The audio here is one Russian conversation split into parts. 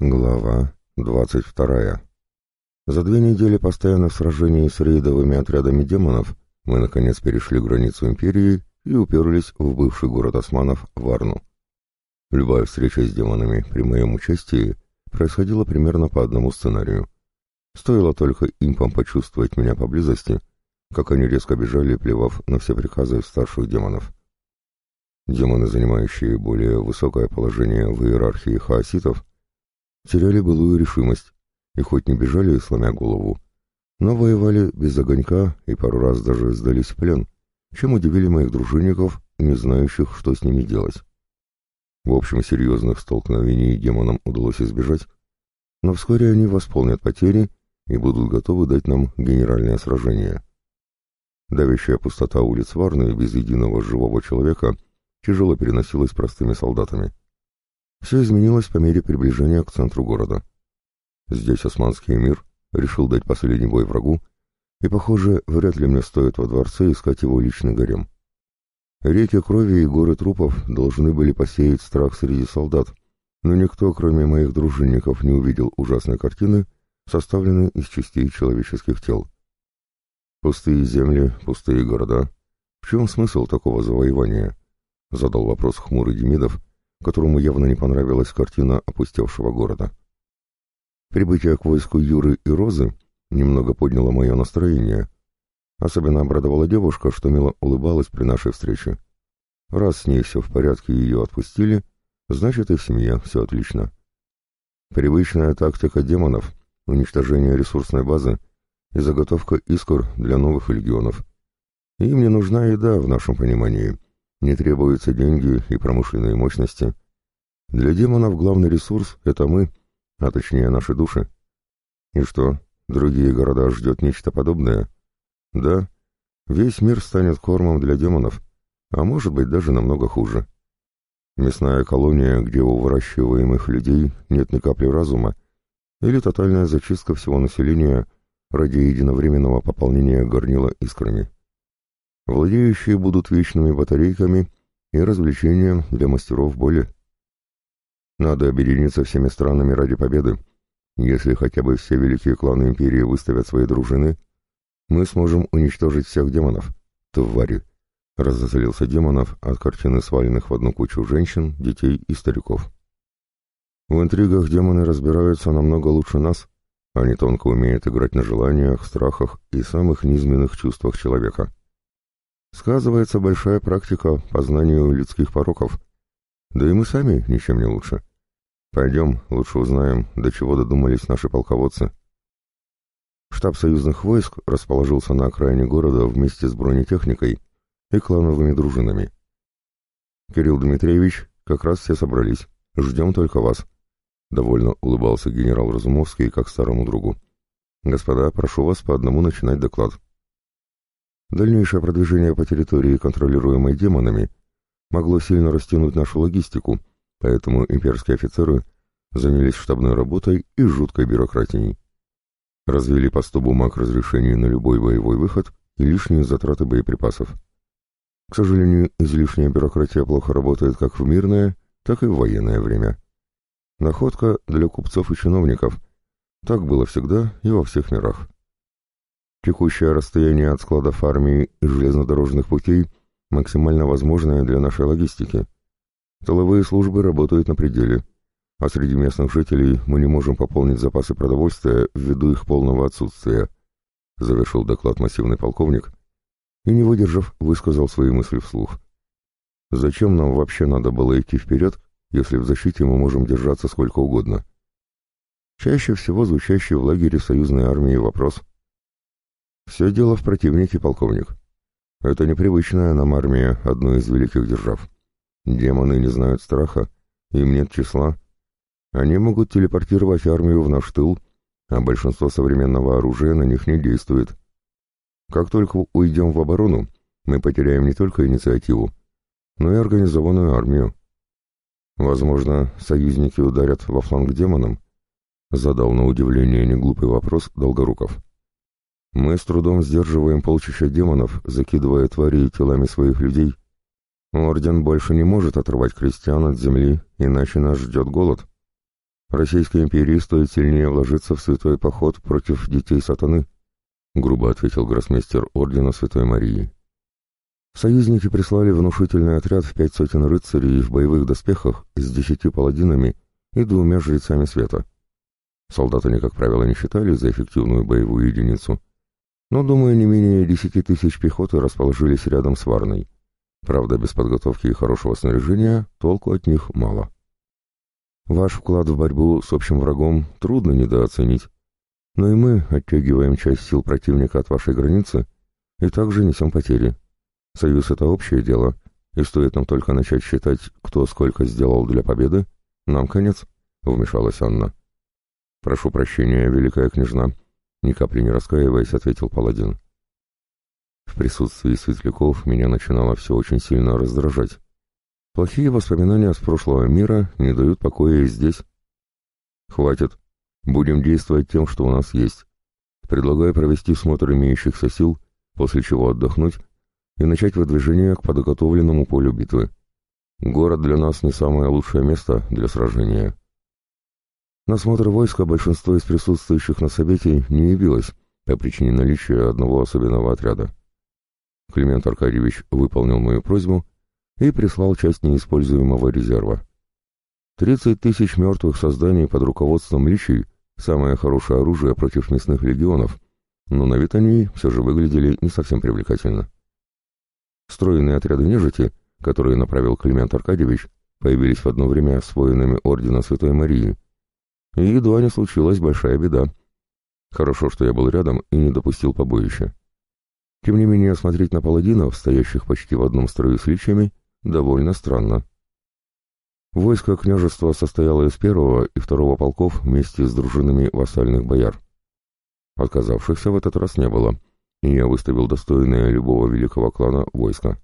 Глава 22. За две недели постоянных сражений с рейдовыми отрядами демонов мы наконец перешли границу империи и уперлись в бывший город османов Варну. Любая встреча с демонами при моем участии происходила примерно по одному сценарию. Стоило только импам почувствовать меня поблизости, как они резко бежали, плевав на все приказы старших демонов. Демоны, занимающие более высокое положение в иерархии хаоситов, теряли былую решимость и хоть не бежали, сломя голову, но воевали без огонька и пару раз даже сдались в плен, чем удивили моих дружинников, не знающих, что с ними делать. В общем, серьезных столкновений демонам удалось избежать, но вскоре они восполнят потери и будут готовы дать нам генеральное сражение. Давящая пустота улиц Варны без единого живого человека тяжело переносилась простыми солдатами. Все изменилось по мере приближения к центру города. Здесь османский эмир решил дать последний бой врагу, и, похоже, вряд ли мне стоит во дворце искать его личный гарем. Реки крови и горы трупов должны были посеять страх среди солдат, но никто, кроме моих дружинников, не увидел ужасной картины, составленной из частей человеческих тел. Пустые земли, пустые города. В чем смысл такого завоевания? Задал вопрос хмурый Демидов, которому явно не понравилась картина опустевшего города. Прибытие к войску Юры и Розы немного подняло мое настроение. Особенно обрадовала девушка, что мило улыбалась при нашей встрече. Раз с ней все в порядке и ее отпустили, значит и в семье все отлично. Привычная тактика демонов, уничтожение ресурсной базы и заготовка искр для новых легионов. Им не нужна еда в нашем понимании — не требуются деньги и промышленные мощности. Для демонов главный ресурс — это мы, а точнее наши души. И что, другие города ждет нечто подобное? Да, весь мир станет кормом для демонов, а может быть даже намного хуже. Мясная колония, где у выращиваемых людей нет ни капли разума, или тотальная зачистка всего населения ради единовременного пополнения горнила искрами. Владеющие будут вечными батарейками и развлечением для мастеров боли. Надо объединиться всеми странами ради победы. Если хотя бы все великие кланы Империи выставят свои дружины, мы сможем уничтожить всех демонов. Твари! Разозлился демонов от картины сваленных в одну кучу женщин, детей и стариков. В интригах демоны разбираются намного лучше нас. Они тонко умеют играть на желаниях, страхах и самых низменных чувствах человека. Сказывается большая практика по знанию людских пороков. Да и мы сами ничем не лучше. Пойдем, лучше узнаем, до чего додумались наши полководцы. Штаб союзных войск расположился на окраине города вместе с бронетехникой и клановыми дружинами. «Кирилл Дмитриевич, как раз все собрались. Ждем только вас», — довольно улыбался генерал Разумовский, как старому другу. «Господа, прошу вас по одному начинать доклад». Дальнейшее продвижение по территории, контролируемой демонами, могло сильно растянуть нашу логистику, поэтому имперские офицеры занялись штабной работой и жуткой бюрократией. Развели по 100 бумаг разрешений на любой боевой выход и лишние затраты боеприпасов. К сожалению, излишняя бюрократия плохо работает как в мирное, так и в военное время. Находка для купцов и чиновников. Так было всегда и во всех мирах. Текущее расстояние от складов армии и железнодорожных путей максимально возможное для нашей логистики. Тыловые службы работают на пределе, а среди местных жителей мы не можем пополнить запасы продовольствия ввиду их полного отсутствия, завершил доклад массивный полковник и, не выдержав, высказал свои мысли вслух. Зачем нам вообще надо было идти вперед, если в защите мы можем держаться сколько угодно? Чаще всего звучащий в лагере союзной армии вопрос – все дело в противнике, полковник. Это непривычная нам армия одной из великих держав. Демоны не знают страха, им нет числа. Они могут телепортировать армию в наш тыл, а большинство современного оружия на них не действует. Как только уйдем в оборону, мы потеряем не только инициативу, но и организованную армию. Возможно, союзники ударят во фланг демонам? Задал на удивление неглупый вопрос Долгоруков. Мы с трудом сдерживаем полчища демонов, закидывая твари телами своих людей. Орден больше не может отрывать крестьян от земли, иначе нас ждет голод. Российской империи стоит сильнее вложиться в святой поход против детей сатаны, грубо ответил гроссмейстер Ордена Святой Марии. Союзники прислали внушительный отряд в пять сотен рыцарей в боевых доспехах с десяти паладинами и двумя жрецами света. Солдаты они, как правило, не считали за эффективную боевую единицу, но, думаю, не менее десяти тысяч пехоты расположились рядом с Варной. Правда, без подготовки и хорошего снаряжения толку от них мало. Ваш вклад в борьбу с общим врагом трудно недооценить, но и мы оттягиваем часть сил противника от вашей границы и также несем потери. Союз — это общее дело, и стоит нам только начать считать, кто сколько сделал для победы, нам конец, — вмешалась Анна. «Прошу прощения, великая княжна», — ни капли не раскаиваясь, ответил паладин. В присутствии светляков меня начинало все очень сильно раздражать. Плохие воспоминания с прошлого мира не дают покоя и здесь. Хватит. Будем действовать тем, что у нас есть. Предлагаю провести смотр имеющихся сил, после чего отдохнуть и начать выдвижение к подготовленному полю битвы. Город для нас не самое лучшее место для сражения. На смотр войска большинство из присутствующих на совете не явилось по причине наличия одного особенного отряда. Климент Аркадьевич выполнил мою просьбу и прислал часть неиспользуемого резерва. 30 тысяч мертвых созданий под руководством личий — самое хорошее оружие против мясных легионов, но на вид они все же выглядели не совсем привлекательно. Стройные отряды нежити, которые направил Климент Аркадьевич, появились в одно время с воинами Ордена Святой Марии, и едва не случилась большая беда. Хорошо, что я был рядом и не допустил побоища. Тем не менее, смотреть на паладинов, стоящих почти в одном строю с личами, довольно странно. Войско княжества состояло из первого и второго полков вместе с дружинами вассальных бояр. Отказавшихся в этот раз не было, и я выставил достойное любого великого клана войска.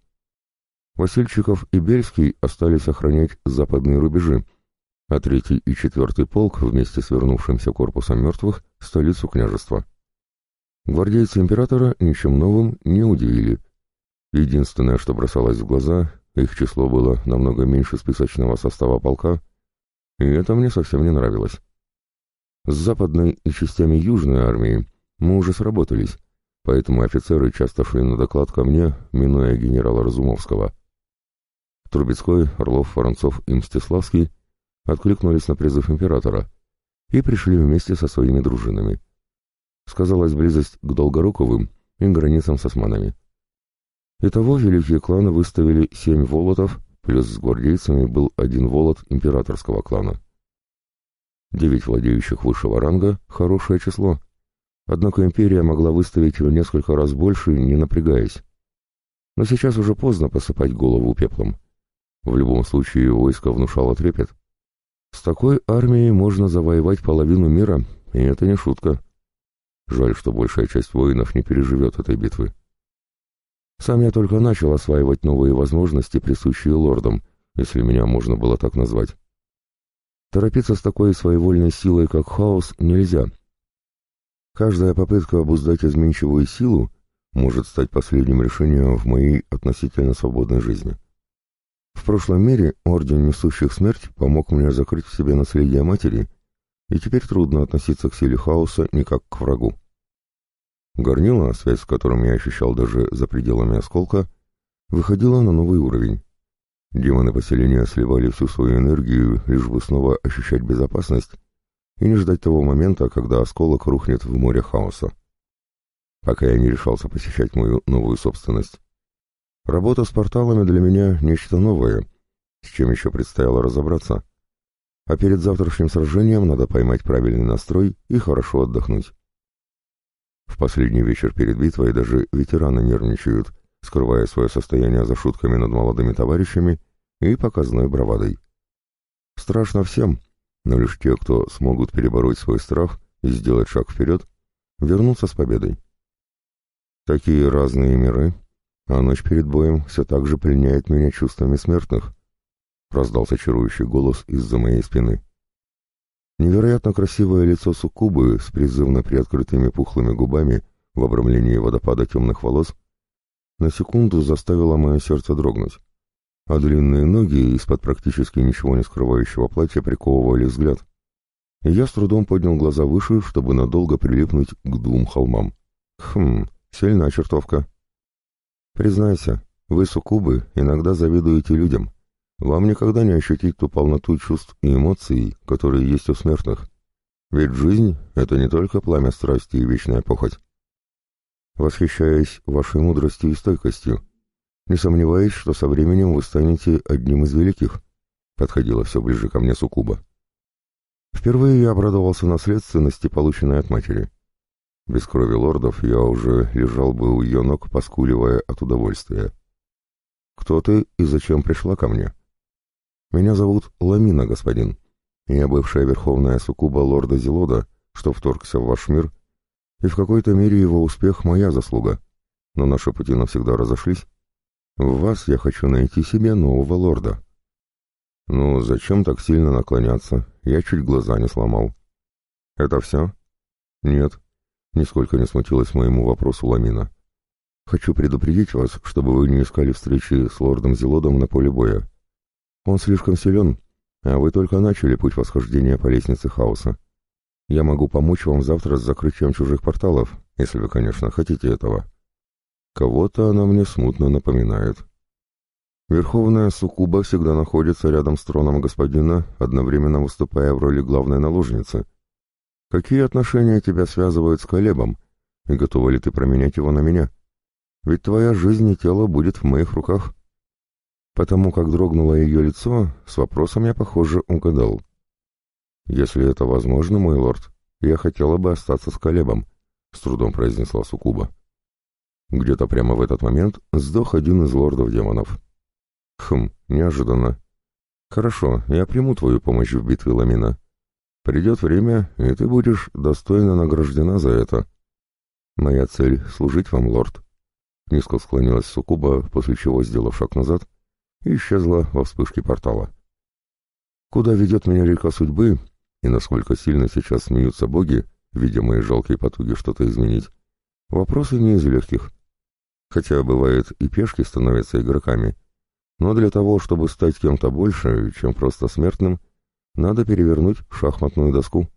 Васильчиков и Бельский остались охранять западные рубежи, а третий и четвертый полк вместе с вернувшимся корпусом мертвых — столицу княжества. Гвардейцы императора ничем новым не удивили. Единственное, что бросалось в глаза, их число было намного меньше списочного состава полка, и это мне совсем не нравилось. С западной и частями южной армии мы уже сработались, поэтому офицеры часто шли на доклад ко мне, минуя генерала Разумовского. Трубецкой, Орлов, Воронцов и Мстиславский откликнулись на призыв императора и пришли вместе со своими дружинами. Сказалась близость к Долгоруковым и границам с османами. Итого великие кланы выставили семь волотов, плюс с гвардейцами был один волот императорского клана. Девять владеющих высшего ранга — хорошее число. Однако империя могла выставить в несколько раз больше, не напрягаясь. Но сейчас уже поздно посыпать голову пеплом. В любом случае войско внушало трепет. С такой армией можно завоевать половину мира, и это не шутка. Жаль, что большая часть воинов не переживет этой битвы. Сам я только начал осваивать новые возможности, присущие лордам, если меня можно было так назвать. Торопиться с такой своевольной силой, как хаос, нельзя. Каждая попытка обуздать изменчивую силу может стать последним решением в моей относительно свободной жизни. В прошлом мире Орден Несущих Смерть помог мне закрыть в себе наследие матери, и теперь трудно относиться к силе хаоса не как к врагу. Горнило, связь с которым я ощущал даже за пределами осколка, выходила на новый уровень. Демоны поселения сливали всю свою энергию, лишь бы снова ощущать безопасность и не ждать того момента, когда осколок рухнет в море хаоса. Пока я не решался посещать мою новую собственность. Работа с порталами для меня нечто новое, с чем еще предстояло разобраться. А перед завтрашним сражением надо поймать правильный настрой и хорошо отдохнуть. В последний вечер перед битвой даже ветераны нервничают, скрывая свое состояние за шутками над молодыми товарищами и показной бравадой. Страшно всем, но лишь те, кто смогут перебороть свой страх и сделать шаг вперед, вернутся с победой. Такие разные миры, а ночь перед боем все так же пленяет меня чувствами смертных, раздался чарующий голос из-за моей спины. Невероятно красивое лицо суккубы с призывно приоткрытыми пухлыми губами в обрамлении водопада темных волос на секунду заставило мое сердце дрогнуть, а длинные ноги из-под практически ничего не скрывающего платья приковывали взгляд. и я с трудом поднял глаза выше, чтобы надолго прилипнуть к двум холмам. Хм, сильная чертовка. Признайся, вы, суккубы, иногда завидуете людям. Вам никогда не ощутить ту полноту чувств и эмоций, которые есть у смертных. Ведь жизнь — это не только пламя страсти и вечная похоть. Восхищаясь вашей мудростью и стойкостью, не сомневаюсь, что со временем вы станете одним из великих. Подходила все ближе ко мне Сукуба. Впервые я обрадовался наследственности, полученной от матери. Без крови лордов я уже лежал бы у ее ног, поскуливая от удовольствия. «Кто ты и зачем пришла ко мне?» «Меня зовут Ламина, господин. Я бывшая верховная суккуба лорда Зелода, что вторгся в ваш мир, и в какой-то мере его успех — моя заслуга. Но наши пути навсегда разошлись. В вас я хочу найти себе нового лорда». «Ну, зачем так сильно наклоняться? Я чуть глаза не сломал». «Это все?» «Нет», — нисколько не смутилась моему вопросу Ламина. «Хочу предупредить вас, чтобы вы не искали встречи с лордом Зелодом на поле боя. Он слишком силен, а вы только начали путь восхождения по лестнице хаоса. Я могу помочь вам завтра с закрытием чужих порталов, если вы, конечно, хотите этого». Кого-то она мне смутно напоминает. Верховная суккуба всегда находится рядом с троном господина, одновременно выступая в роли главной наложницы. Какие отношения тебя связывают с Колебом, и готова ли ты променять его на меня? Ведь твоя жизнь и тело будет в моих руках. Потому как дрогнуло ее лицо, с вопросом я, похоже, угадал. «Если это возможно, мой лорд, я хотела бы остаться с Колебом», — с трудом произнесла Сукуба. Где-то прямо в этот момент сдох один из лордов демонов. Хм, неожиданно. Хорошо, я приму твою помощь в битве Ламина. Придет время, и ты будешь достойно награждена за это. Моя цель — служить вам, лорд. Низко склонилась Сукуба, после чего, сделав шаг назад, исчезла во вспышке портала. Куда ведет меня река судьбы, и насколько сильно сейчас смеются боги, видя мои жалкие потуги что-то изменить, вопросы не из легких. Хотя, бывает, и пешки становятся игроками — но для того, чтобы стать кем-то больше, чем просто смертным, надо перевернуть шахматную доску.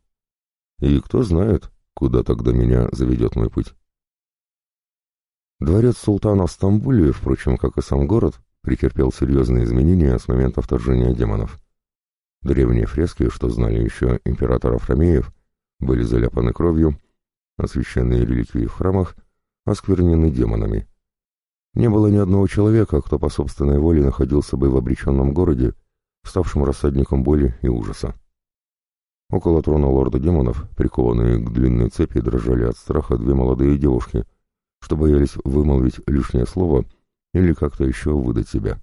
И кто знает, куда тогда меня заведет мой путь. Дворец султана в Стамбуле, впрочем, как и сам город, претерпел серьезные изменения с момента вторжения демонов. Древние фрески, что знали еще императоров Ромеев, были заляпаны кровью, освященные реликвии в храмах осквернены демонами. Не было ни одного человека, кто по собственной воле находился бы в обреченном городе, ставшем рассадником боли и ужаса. Около трона лорда демонов, прикованные к длинной цепи, дрожали от страха две молодые девушки, что боялись вымолвить лишнее слово или как-то еще выдать себя.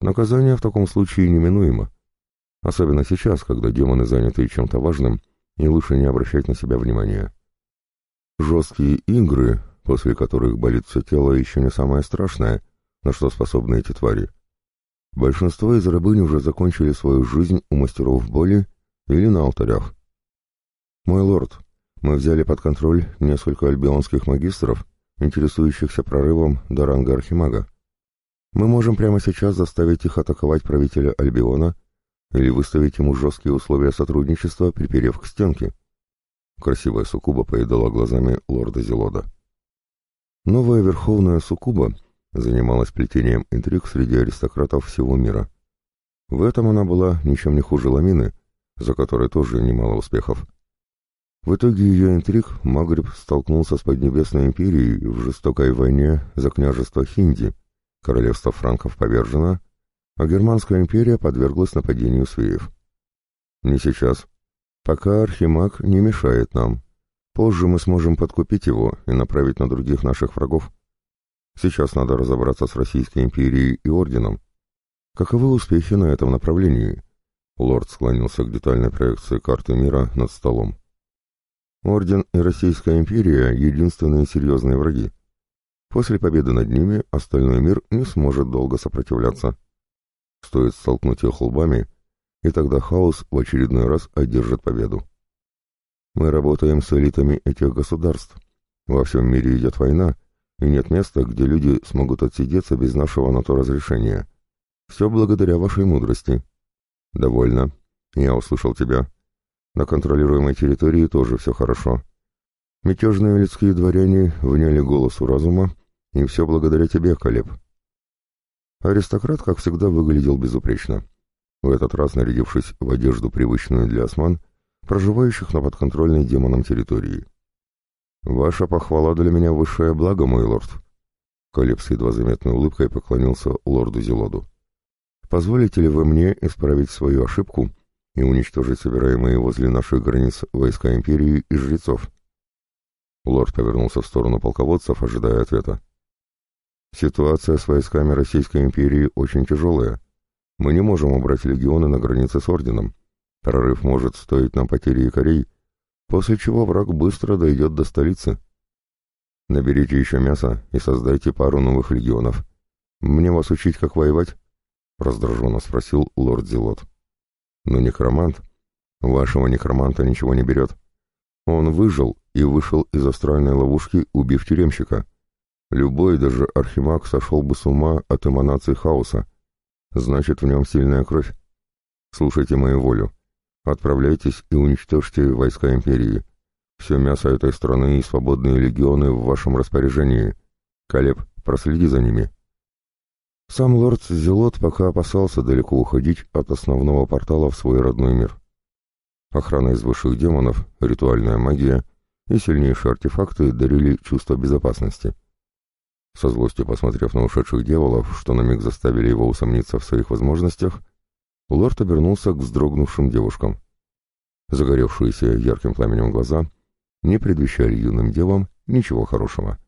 Наказание в таком случае неминуемо. Особенно сейчас, когда демоны заняты чем-то важным, и лучше не обращать на себя внимания. Жесткие игры, после которых болит все тело, еще не самое страшное, на что способны эти твари. Большинство из рабынь уже закончили свою жизнь у мастеров боли или на алтарях. «Мой лорд, мы взяли под контроль несколько альбионских магистров, интересующихся прорывом до ранга архимага. Мы можем прямо сейчас заставить их атаковать правителя Альбиона или выставить ему жесткие условия сотрудничества, приперев к стенке». Красивая суккуба поедала глазами лорда Зелода. Новая верховная суккуба занималась плетением интриг среди аристократов всего мира. В этом она была ничем не хуже Ламины, за которой тоже немало успехов. В итоге ее интриг Магриб столкнулся с Поднебесной империей в жестокой войне за княжество Хинди, королевство франков повержено, а Германская империя подверглась нападению свеев. Не сейчас. Пока Архимаг не мешает нам, Позже мы сможем подкупить его и направить на других наших врагов. Сейчас надо разобраться с Российской империей и Орденом. Каковы успехи на этом направлении? Лорд склонился к детальной проекции карты мира над столом. Орден и Российская империя — единственные серьезные враги. После победы над ними остальной мир не сможет долго сопротивляться. Стоит столкнуть их лбами, и тогда хаос в очередной раз одержит победу. Мы работаем с элитами этих государств. Во всем мире идет война, и нет места, где люди смогут отсидеться без нашего на то разрешения. Все благодаря вашей мудрости. Довольно. Я услышал тебя. На контролируемой территории тоже все хорошо. Мятежные людские дворяне вняли голосу разума, и все благодаря тебе, Колеб. Аристократ, как всегда, выглядел безупречно. В этот раз нарядившись в одежду, привычную для осман, проживающих на подконтрольной демоном территории. «Ваша похвала для меня высшее благо, мой лорд». Колеб с едва заметной улыбкой поклонился лорду Зелоду. «Позволите ли вы мне исправить свою ошибку и уничтожить собираемые возле наших границ войска Империи и жрецов?» Лорд повернулся в сторону полководцев, ожидая ответа. «Ситуация с войсками Российской империи очень тяжелая. Мы не можем убрать легионы на границе с Орденом. Прорыв может стоить нам потери якорей, после чего враг быстро дойдет до столицы. Наберите еще мяса и создайте пару новых легионов. Мне вас учить, как воевать?» — раздраженно спросил лорд Зелот. «Но некромант? Вашего некроманта ничего не берет. Он выжил и вышел из астральной ловушки, убив тюремщика. Любой, даже архимаг, сошел бы с ума от эманации хаоса. Значит, в нем сильная кровь. Слушайте мою волю. Отправляйтесь и уничтожьте войска Империи. Все мясо этой страны и свободные легионы в вашем распоряжении. Калеб, проследи за ними. Сам лорд Зелот пока опасался далеко уходить от основного портала в свой родной мир. Охрана из высших демонов, ритуальная магия и сильнейшие артефакты дарили чувство безопасности. Со злостью посмотрев на ушедших дьяволов, что на миг заставили его усомниться в своих возможностях, лорд обернулся к вздрогнувшим девушкам. Загоревшиеся ярким пламенем глаза не предвещали юным девам ничего хорошего.